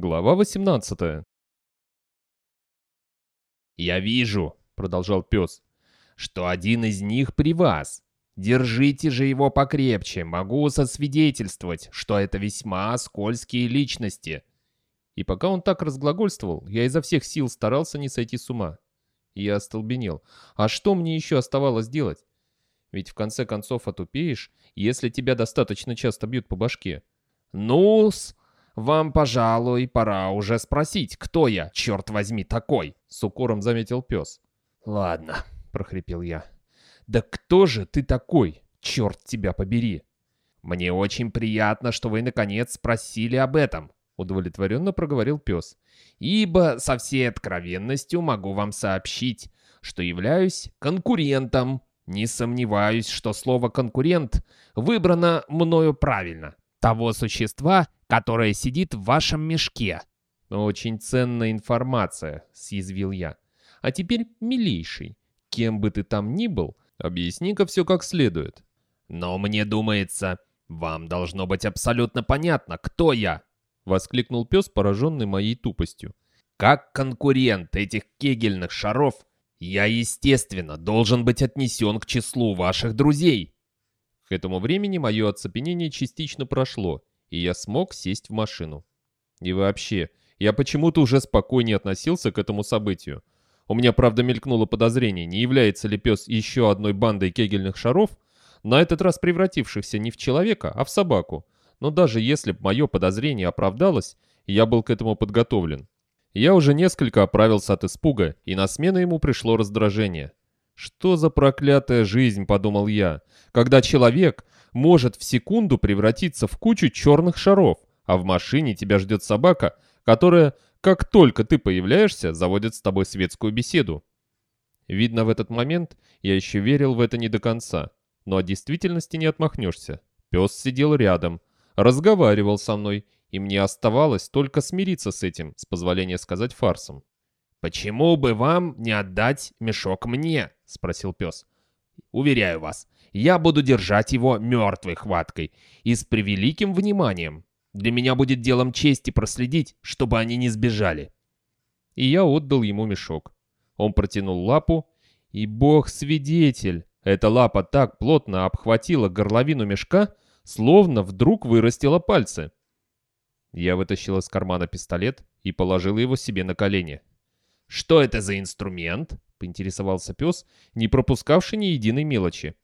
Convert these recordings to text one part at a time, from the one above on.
Глава 18 «Я вижу», — продолжал пес, — «что один из них при вас. Держите же его покрепче, могу сосвидетельствовать, что это весьма скользкие личности». И пока он так разглагольствовал, я изо всех сил старался не сойти с ума. Я остолбенел. А что мне еще оставалось делать? Ведь в конце концов отупеешь, если тебя достаточно часто бьют по башке. «Ну-с, вам, пожалуй, пора уже спросить, кто я, черт возьми, такой!» С укором заметил пес. «Ладно», — прохрипел я. «Да кто же ты такой, черт тебя побери?» «Мне очень приятно, что вы наконец спросили об этом», — удовлетворенно проговорил пес. «Ибо со всей откровенностью могу вам сообщить, что являюсь конкурентом. Не сомневаюсь, что слово «конкурент» выбрано мною правильно. Того существа, которое сидит в вашем мешке». «Очень ценная информация», — съязвил я. «А теперь, милейший, кем бы ты там ни был, объясни-ка все как следует». «Но мне думается, вам должно быть абсолютно понятно, кто я», — воскликнул пес, пораженный моей тупостью. «Как конкурент этих кегельных шаров, я, естественно, должен быть отнесен к числу ваших друзей». К этому времени мое оцепенение частично прошло, и я смог сесть в машину. И вообще, я почему-то уже спокойнее относился к этому событию. У меня, правда, мелькнуло подозрение, не является ли пес еще одной бандой кегельных шаров, на этот раз превратившихся не в человека, а в собаку. Но даже если бы мое подозрение оправдалось, я был к этому подготовлен. Я уже несколько оправился от испуга, и на смену ему пришло раздражение. «Что за проклятая жизнь?» – подумал я. «Когда человек может в секунду превратиться в кучу черных шаров, а в машине тебя ждет собака, которая, как только ты появляешься, заводит с тобой светскую беседу». Видно, в этот момент я еще верил в это не до конца, но от действительности не отмахнешься. Пес сидел рядом, разговаривал со мной, и мне оставалось только смириться с этим, с позволения сказать фарсом. «Почему бы вам не отдать мешок мне?» — спросил пес. «Уверяю вас, я буду держать его мертвой хваткой и с превеликим вниманием. Для меня будет делом чести проследить, чтобы они не сбежали». И я отдал ему мешок. Он протянул лапу, и бог свидетель, эта лапа так плотно обхватила горловину мешка, словно вдруг вырастила пальцы. Я вытащил из кармана пистолет и положил его себе на колени. «Что это за инструмент?» — поинтересовался пес, не пропускавший ни единой мелочи.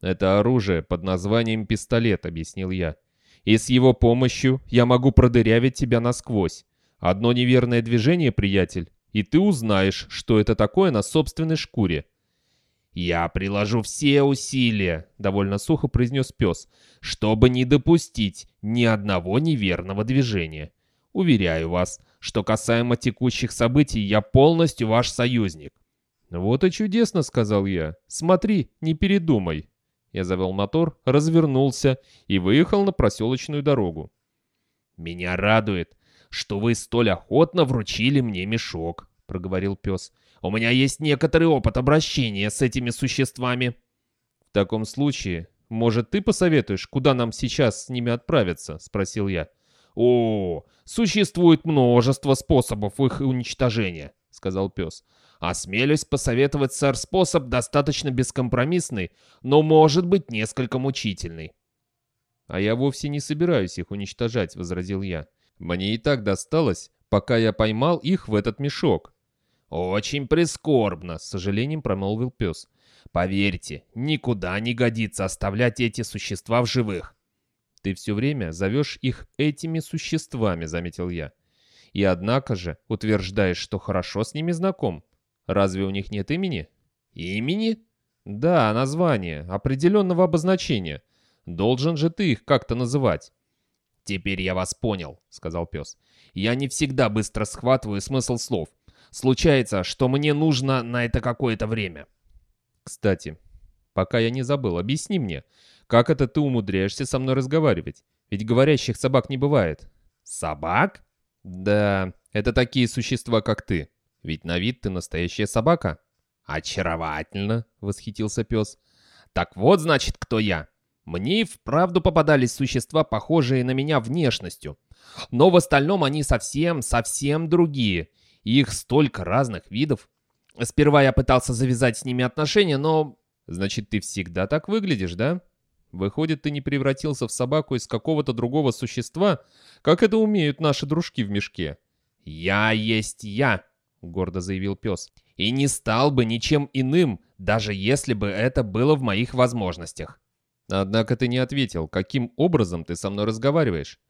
«Это оружие под названием пистолет», — объяснил я. «И с его помощью я могу продырявить тебя насквозь. Одно неверное движение, приятель, и ты узнаешь, что это такое на собственной шкуре». «Я приложу все усилия», — довольно сухо произнес пес, «чтобы не допустить ни одного неверного движения. Уверяю вас, что касаемо текущих событий, я полностью ваш союзник». «Вот и чудесно», — сказал я. «Смотри, не передумай». Я завел мотор, развернулся и выехал на проселочную дорогу. «Меня радует, что вы столь охотно вручили мне мешок», — проговорил пес. «У меня есть некоторый опыт обращения с этими существами». «В таком случае, может, ты посоветуешь, куда нам сейчас с ними отправиться?» — спросил я. «О, существует множество способов их уничтожения», — сказал пес. «Осмелюсь посоветовать, сэр, способ достаточно бескомпромиссный, но может быть несколько мучительный». «А я вовсе не собираюсь их уничтожать», — возразил я. «Мне и так досталось, пока я поймал их в этот мешок». «Очень прискорбно», — с сожалением промолвил пес. «Поверьте, никуда не годится оставлять эти существа в живых. «Ты все время зовешь их этими существами», — заметил я. «И однако же утверждаешь, что хорошо с ними знаком. Разве у них нет имени?» «Имени?» «Да, название, определенного обозначения. Должен же ты их как-то называть». «Теперь я вас понял», — сказал пес. «Я не всегда быстро схватываю смысл слов. Случается, что мне нужно на это какое-то время». «Кстати, пока я не забыл, объясни мне, как это ты умудряешься со мной разговаривать? Ведь говорящих собак не бывает. Собак? Да, это такие существа, как ты. Ведь на вид ты настоящая собака. Очаровательно, восхитился пес. Так вот, значит, кто я. Мне и вправду попадались существа, похожие на меня внешностью. Но в остальном они совсем, совсем другие. Их столько разных видов. Сперва я пытался завязать с ними отношения, но... Значит, ты всегда так выглядишь, да? Выходит, ты не превратился в собаку из какого-то другого существа, как это умеют наши дружки в мешке. «Я есть я», — гордо заявил пес. «И не стал бы ничем иным, даже если бы это было в моих возможностях». Однако ты не ответил, каким образом ты со мной разговариваешь.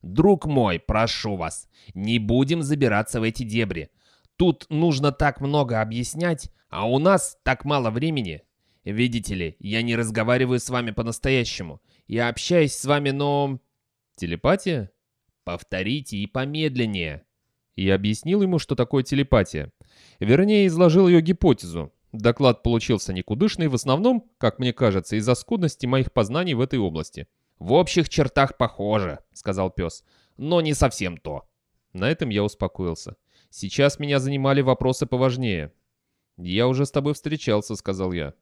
«Друг мой, прошу вас, не будем забираться в эти дебри. Тут нужно так много объяснять, а у нас так мало времени. Видите ли, я не разговариваю с вами по-настоящему. Я общаюсь с вами, но... Телепатия? Повторите и помедленнее. Я объяснил ему, что такое телепатия. Вернее, изложил ее гипотезу. Доклад получился никудышный, в основном, как мне кажется, из-за скудности моих познаний в этой области. «В общих чертах похоже», — сказал пес. «Но не совсем то». На этом я успокоился. Сейчас меня занимали вопросы поважнее. «Я уже с тобой встречался», — сказал я.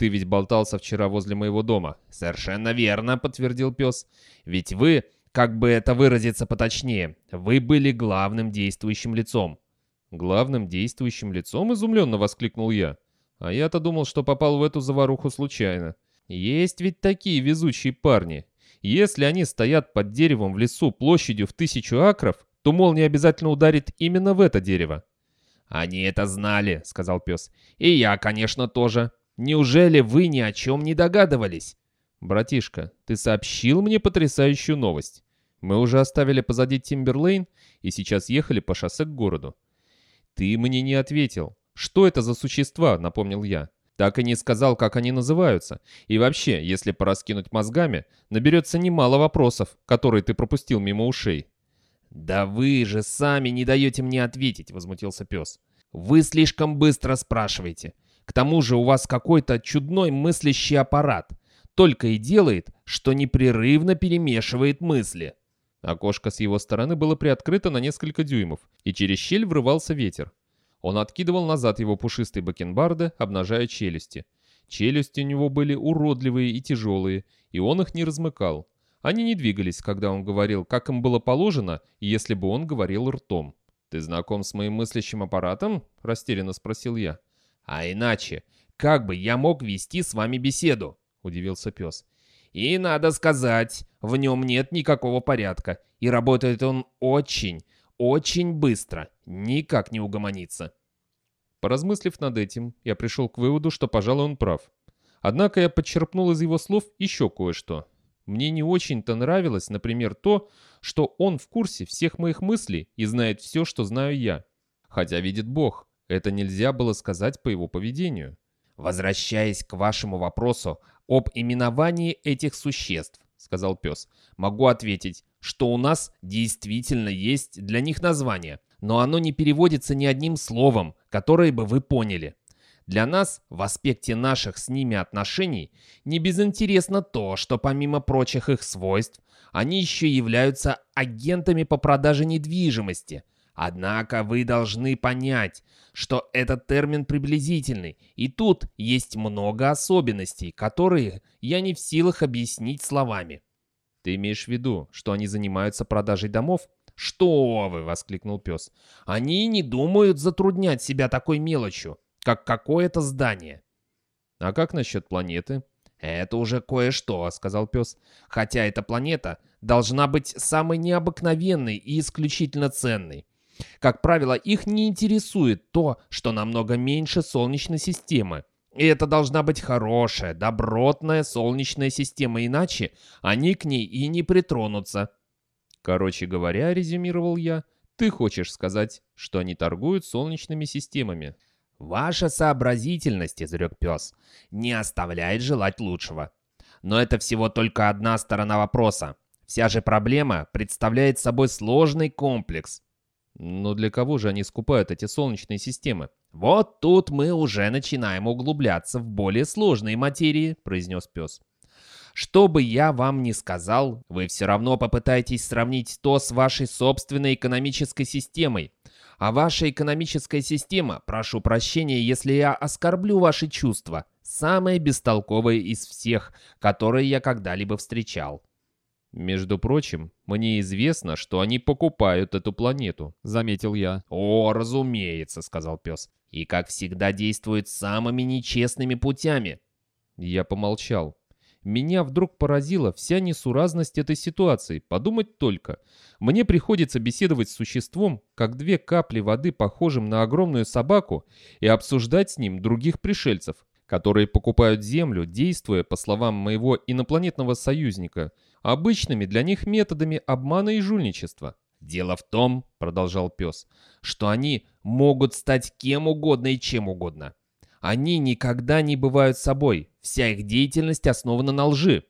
Ты ведь болтался вчера возле моего дома. Совершенно верно, подтвердил пес. Ведь вы, как бы это выразиться поточнее, вы были главным действующим лицом. Главным действующим лицом? Изумленно воскликнул я. А я-то думал, что попал в эту заваруху случайно. Есть ведь такие везучие парни. Если они стоят под деревом в лесу площадью в тысячу акров, то молния обязательно ударит именно в это дерево. «Они это знали», — сказал пес. «И я, конечно, тоже. Неужели вы ни о чем не догадывались? Братишка, ты сообщил мне потрясающую новость. Мы уже оставили позади Тимберлейн и сейчас ехали по шоссе к городу. Ты мне не ответил. Что это за существа, напомнил я. Так и не сказал, как они называются. И вообще, если пораскинуть мозгами, наберется немало вопросов, которые ты пропустил мимо ушей. «Да вы же сами не даете мне ответить», — возмутился пес. «Вы слишком быстро спрашиваете. К тому же у вас какой-то чудной мыслящий аппарат. Только и делает, что непрерывно перемешивает мысли. Окошко с его стороны было приоткрыто на несколько дюймов, и через щель врывался ветер. Он откидывал назад его пушистые бакенбарды, обнажая челюсти. Челюсти у него были уродливые и тяжелые, и он их не размыкал. Они не двигались, когда он говорил, как им было положено, если бы он говорил ртом. «Ты знаком с моим мыслящим аппаратом?» – растерянно спросил я. «А иначе, как бы я мог вести с вами беседу?» — удивился пес. «И надо сказать, в нем нет никакого порядка, и работает он очень, очень быстро, никак не угомонится». Поразмыслив над этим, я пришел к выводу, что, пожалуй, он прав. Однако я подчерпнул из его слов еще кое-что. Мне не очень-то нравилось, например, то, что он в курсе всех моих мыслей и знает все, что знаю я. Хотя видит Бог, это нельзя было сказать по его поведению. «Возвращаясь к вашему вопросу об именовании этих существ», — сказал пес, — «могу ответить, что у нас действительно есть для них название, но оно не переводится ни одним словом, которое бы вы поняли. Для нас, в аспекте наших с ними отношений, не безинтересно то, что помимо прочих их свойств, они еще являются агентами по продаже недвижимости — Однако вы должны понять, что этот термин приблизительный, и тут есть много особенностей, которые я не в силах объяснить словами. Ты имеешь в виду, что они занимаются продажей домов? «Что вы!» — воскликнул пес. «Они не думают затруднять себя такой мелочью, как какое-то здание». «А как насчет планеты?» «Это уже кое-что», — сказал пес. «Хотя эта планета должна быть самой необыкновенной и исключительно ценной. Как правило, их не интересует то, что намного меньше Солнечной системы. И это должна быть хорошая, добротная Солнечная система, иначе они к ней и не притронутся. Короче говоря, резюмировал я, ты хочешь сказать, что они торгуют солнечными системами. Ваша сообразительность, изрек пес, не оставляет желать лучшего. Но это всего только одна сторона вопроса. Вся же проблема представляет собой сложный комплекс, но для кого же они скупают эти солнечные системы? «Вот тут мы уже начинаем углубляться в более сложные материи», — произнес пес. «Что бы я вам ни сказал, вы все равно попытаетесь сравнить то с вашей собственной экономической системой. А ваша экономическая система, прошу прощения, если я оскорблю ваши чувства, самая бестолковая из всех, которые я когда-либо встречал». Между прочим, мне известно, что они покупают эту планету, заметил я. О, разумеется, сказал пес. И как всегда действуют самыми нечестными путями. Я помолчал. Меня вдруг поразила вся несуразность этой ситуации. Подумать только. Мне приходится беседовать с существом, как две капли воды, похожим на огромную собаку, и обсуждать с ним других пришельцев, которые покупают Землю, действуя, по словам моего инопланетного союзника, обычными для них методами обмана и жульничества. «Дело в том, — продолжал пес, — что они могут стать кем угодно и чем угодно. Они никогда не бывают собой. Вся их деятельность основана на лжи.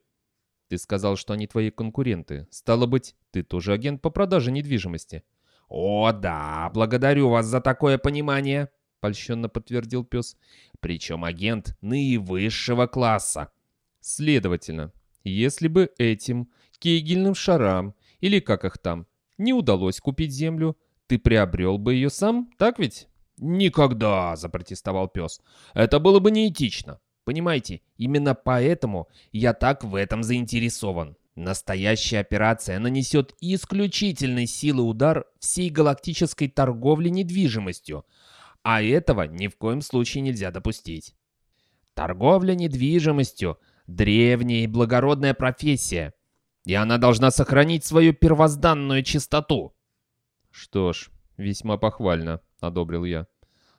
Ты сказал, что они твои конкуренты. Стало быть, ты тоже агент по продаже недвижимости. О, да, благодарю вас за такое понимание, польщенно подтвердил пес. Причем агент наивысшего класса. Следовательно, если бы этим кейгельным шарам, или как их там, не удалось купить землю, ты приобрел бы ее сам, так ведь? «Никогда!» — запротестовал пес. «Это было бы неэтично. Понимаете, именно поэтому я так в этом заинтересован. Настоящая операция нанесет исключительной силы удар всей галактической торговли недвижимостью, а этого ни в коем случае нельзя допустить. Торговля недвижимостью – древняя и благородная профессия, и она должна сохранить свою первозданную чистоту. Что ж, весьма похвально. — одобрил я.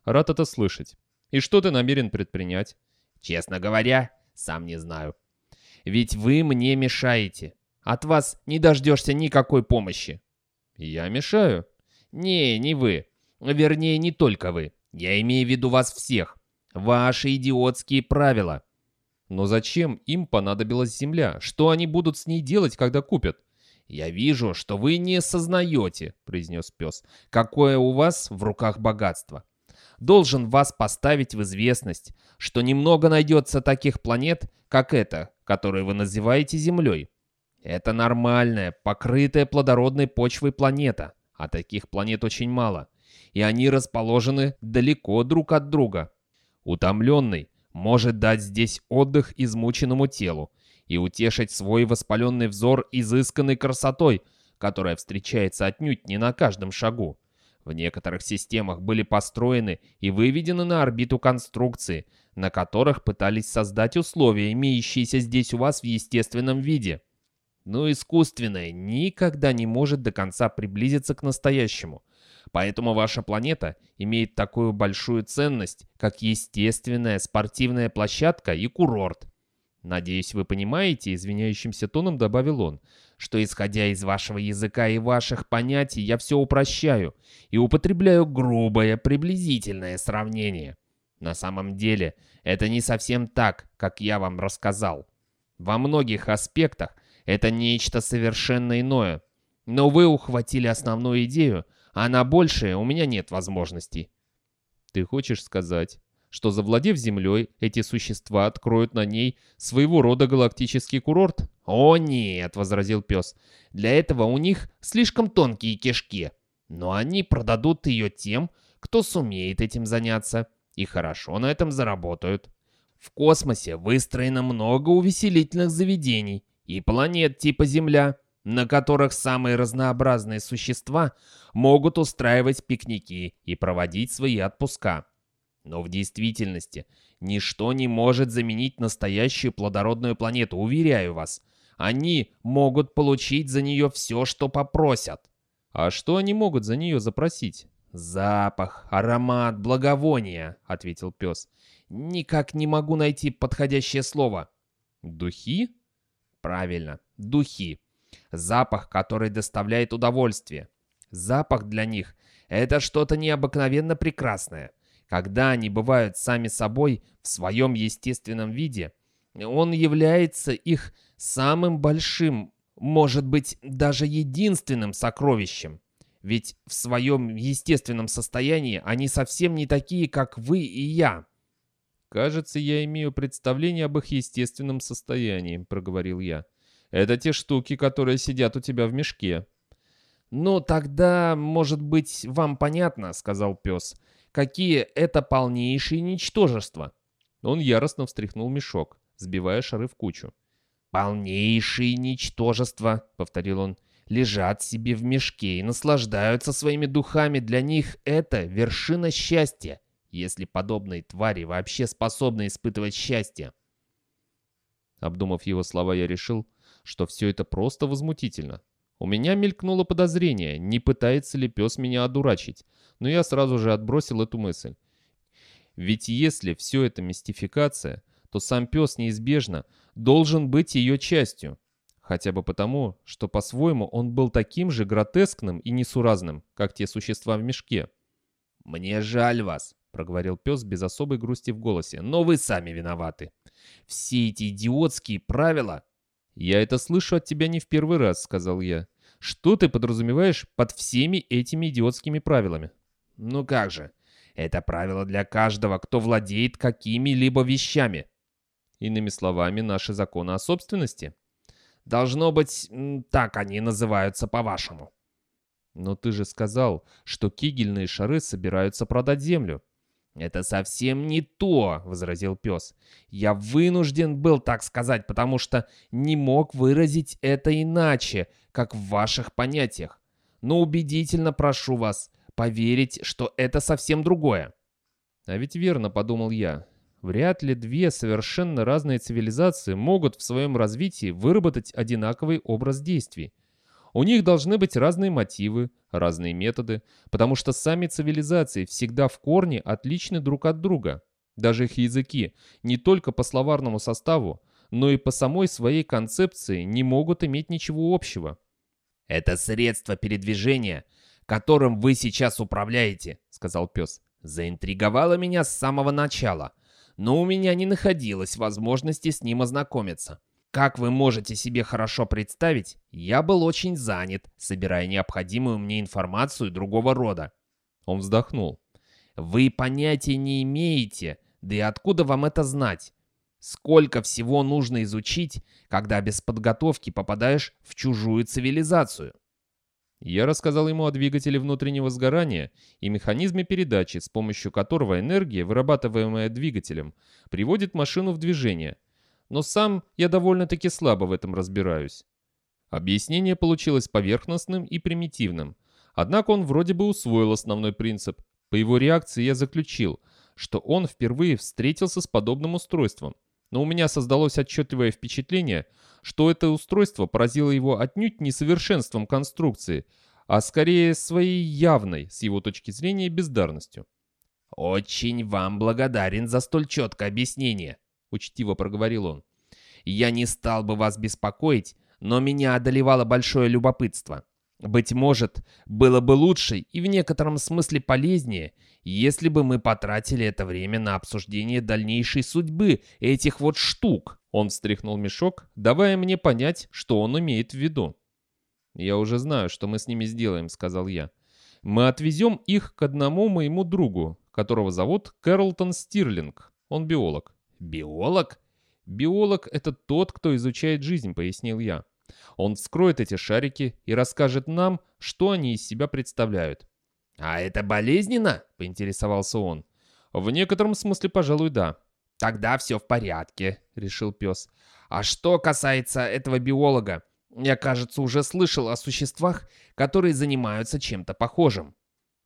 «Рад это слышать. И что ты намерен предпринять?» «Честно говоря, сам не знаю. Ведь вы мне мешаете. От вас не дождешься никакой помощи». «Я мешаю?» «Не, не вы. Вернее, не только вы. Я имею в виду вас всех. Ваши идиотские правила». «Но зачем им понадобилась земля? Что они будут с ней делать, когда купят?» «Я вижу, что вы не осознаете», — произнес пес, — «какое у вас в руках богатство. Должен вас поставить в известность, что немного найдется таких планет, как эта, которую вы называете Землей. Это нормальная, покрытая плодородной почвой планета, а таких планет очень мало, и они расположены далеко друг от друга. Утомленный может дать здесь отдых измученному телу, и утешить свой воспаленный взор изысканной красотой, которая встречается отнюдь не на каждом шагу. В некоторых системах были построены и выведены на орбиту конструкции, на которых пытались создать условия, имеющиеся здесь у вас в естественном виде. Но искусственное никогда не может до конца приблизиться к настоящему. Поэтому ваша планета имеет такую большую ценность, как естественная спортивная площадка и курорт. «Надеюсь, вы понимаете», — извиняющимся тоном добавил он, «что, исходя из вашего языка и ваших понятий, я все упрощаю и употребляю грубое приблизительное сравнение. На самом деле, это не совсем так, как я вам рассказал. Во многих аспектах это нечто совершенно иное. Но вы ухватили основную идею, а на большее у меня нет возможностей». «Ты хочешь сказать, что, завладев Землей, эти существа откроют на ней своего рода галактический курорт? «О нет», — возразил пес, — «для этого у них слишком тонкие кишки. Но они продадут ее тем, кто сумеет этим заняться, и хорошо на этом заработают. В космосе выстроено много увеселительных заведений и планет типа Земля, на которых самые разнообразные существа могут устраивать пикники и проводить свои отпуска. Но в действительности ничто не может заменить настоящую плодородную планету, уверяю вас. Они могут получить за нее все, что попросят. А что они могут за нее запросить? «Запах, аромат, благовония», — ответил пес. «Никак не могу найти подходящее слово». «Духи?» «Правильно, духи. Запах, который доставляет удовольствие. Запах для них — это что-то необыкновенно прекрасное. Когда они бывают сами собой в своем естественном виде, он является их самым большим, может быть, даже единственным сокровищем. Ведь в своем естественном состоянии они совсем не такие, как вы и я. «Кажется, я имею представление об их естественном состоянии», — проговорил я. «Это те штуки, которые сидят у тебя в мешке». «Ну, тогда, может быть, вам понятно», — сказал пес какие это полнейшие ничтожества. Он яростно встряхнул мешок, сбивая шары в кучу. «Полнейшие ничтожества», — повторил он, — «лежат себе в мешке и наслаждаются своими духами. Для них это вершина счастья, если подобные твари вообще способны испытывать счастье». Обдумав его слова, я решил, что все это просто возмутительно. У меня мелькнуло подозрение, не пытается ли пес меня одурачить, но я сразу же отбросил эту мысль. Ведь если все это мистификация, то сам пес неизбежно должен быть ее частью. Хотя бы потому, что по-своему он был таким же гротескным и несуразным, как те существа в мешке. «Мне жаль вас», — проговорил пес без особой грусти в голосе, — «но вы сами виноваты. Все эти идиотские правила...» «Я это слышу от тебя не в первый раз», — сказал я. «Что ты подразумеваешь под всеми этими идиотскими правилами?» «Ну как же, это правило для каждого, кто владеет какими-либо вещами. Иными словами, наши законы о собственности. Должно быть, так они называются по-вашему. Но ты же сказал, что кигельные шары собираются продать землю. «Это совсем не то», — возразил пес. «Я вынужден был так сказать, потому что не мог выразить это иначе, как в ваших понятиях. Но убедительно прошу вас поверить, что это совсем другое». «А ведь верно», — подумал я. Вряд ли две совершенно разные цивилизации могут в своем развитии выработать одинаковый образ действий. У них должны быть разные мотивы, разные методы, потому что сами цивилизации всегда в корне отличны друг от друга. Даже их языки не только по словарному составу, но и по самой своей концепции не могут иметь ничего общего. «Это средство передвижения, которым вы сейчас управляете», — сказал пес, — «заинтриговало меня с самого начала но у меня не находилось возможности с ним ознакомиться. Как вы можете себе хорошо представить, я был очень занят, собирая необходимую мне информацию другого рода. Он вздохнул. Вы понятия не имеете, да и откуда вам это знать? Сколько всего нужно изучить, когда без подготовки попадаешь в чужую цивилизацию? Я рассказал ему о двигателе внутреннего сгорания и механизме передачи, с помощью которого энергия, вырабатываемая двигателем, приводит машину в движение. Но сам я довольно-таки слабо в этом разбираюсь. Объяснение получилось поверхностным и примитивным. Однако он вроде бы усвоил основной принцип. По его реакции я заключил, что он впервые встретился с подобным устройством. Но у меня создалось отчетливое впечатление, что это устройство поразило его отнюдь не совершенством конструкции, а скорее своей явной, с его точки зрения, бездарностью. «Очень вам благодарен за столь четкое объяснение», — учтиво проговорил он. «Я не стал бы вас беспокоить, но меня одолевало большое любопытство. Быть может, было бы лучше и в некотором смысле полезнее, если бы мы потратили это время на обсуждение дальнейшей судьбы этих вот штук. Он встряхнул мешок, давая мне понять, что он имеет в виду. «Я уже знаю, что мы с ними сделаем», — сказал я. «Мы отвезем их к одному моему другу, которого зовут Кэрлтон Стирлинг. Он биолог». «Биолог?» «Биолог — это тот, кто изучает жизнь», — пояснил я. Он вскроет эти шарики и расскажет нам, что они из себя представляют. «А это болезненно?» — поинтересовался он. «В некотором смысле, пожалуй, да». «Тогда все в порядке», — решил пес. «А что касается этого биолога, я, кажется, уже слышал о существах, которые занимаются чем-то похожим».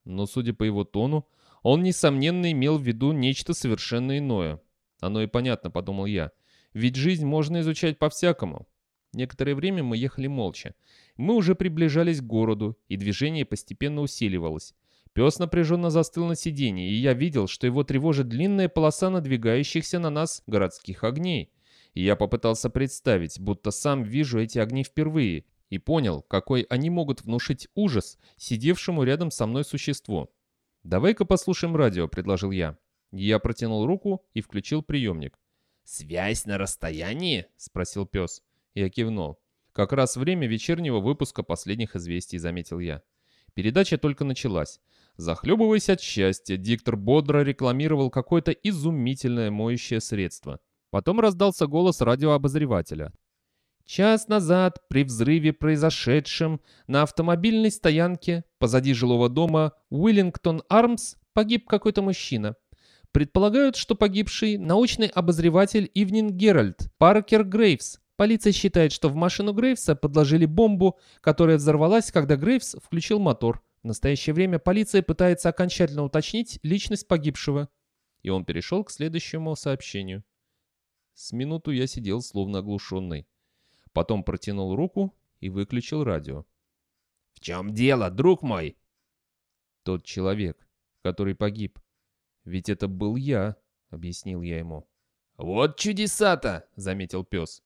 Но, судя по его тону, он, несомненно, имел в виду нечто совершенно иное. Оно и понятно, подумал я. Ведь жизнь можно изучать по-всякому. Некоторое время мы ехали молча. Мы уже приближались к городу, и движение постепенно усиливалось. Пес напряженно застыл на сиденье, и я видел, что его тревожит длинная полоса надвигающихся на нас городских огней. И я попытался представить, будто сам вижу эти огни впервые, и понял, какой они могут внушить ужас сидевшему рядом со мной существу. «Давай-ка послушаем радио», — предложил я. Я протянул руку и включил приемник. «Связь на расстоянии?» — спросил пес. Я кивнул. Как раз время вечернего выпуска последних известий, заметил я. Передача только началась. Захлебываясь от счастья, диктор бодро рекламировал какое-то изумительное моющее средство. Потом раздался голос радиообозревателя. Час назад при взрыве, произошедшем на автомобильной стоянке позади жилого дома Уиллингтон Армс, погиб какой-то мужчина. Предполагают, что погибший научный обозреватель Ивнинг Геральт Паркер Грейвс Полиция считает, что в машину Грейвса подложили бомбу, которая взорвалась, когда Грейвс включил мотор. В настоящее время полиция пытается окончательно уточнить личность погибшего. И он перешел к следующему сообщению. С минуту я сидел словно оглушенный. Потом протянул руку и выключил радио. «В чем дело, друг мой?» «Тот человек, который погиб. Ведь это был я», — объяснил я ему. «Вот чудеса-то!» — заметил пес.